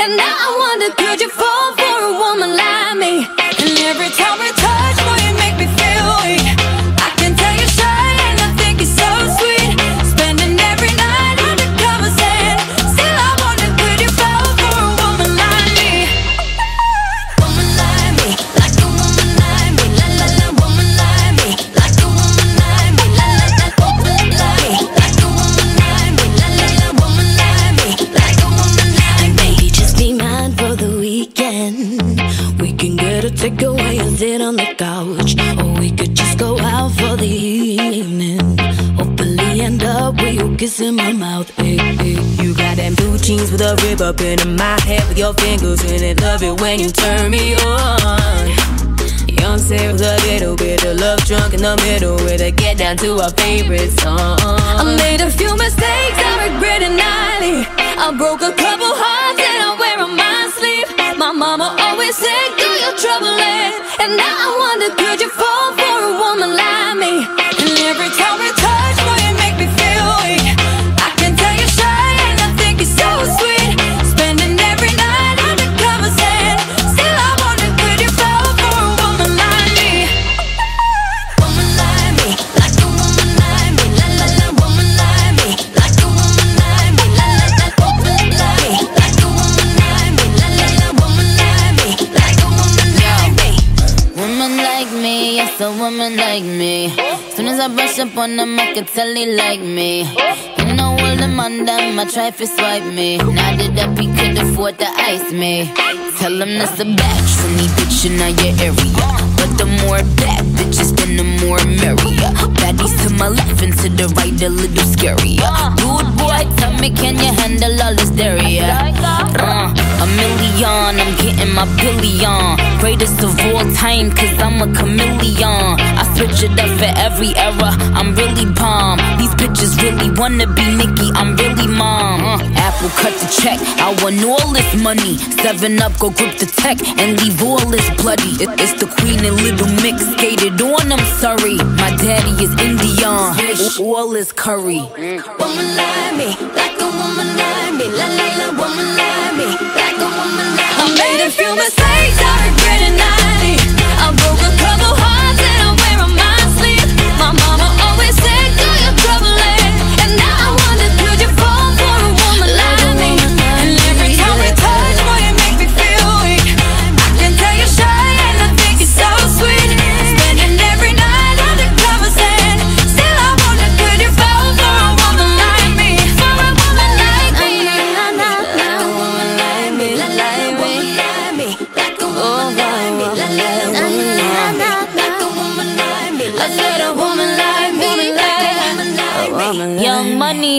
And now I wonder, could you fall for a woman like me? And every time we you my mouth. Hey, hey. You got them blue jeans with a rib up in my head with your fingers in it. Love it when you turn me on. Young Sarah with a little bit of love drunk in the middle with a get down to our favorite song. I made a few mistakes, I regret it nightly. I broke a couple hearts and I wear on my sleeve. My mama always said, do your trouble. And now I wonder, could you a woman like me. Soon as I brush up on them, I can tell he like me. You know all the man them, try to swipe me. Now that he could afford to ice me. Tell him that's a batch bitch, in your area. But the more bad bitches, then the more merrier. Baddies to my left and to the right, a little scarier. Dude, boy, tell me, can you handle all this dairy? Uh, a million, I'm getting my billion. Greatest of all time, cause I'm a chameleon. I switch it up for every era, I'm really bomb. These bitches really wanna be Nicki, I'm really mom. Uh, Apple cut the check, I want all this money. Seven up, go grip the tech and leave all this bloody. It- it's the queen and little mix skated on, I'm sorry. My daddy is Indian, all is curry. Woman like me, like a woman like me, la la la, woman like me, like a woman like me. I said a woman like me, like a woman like me. Young money.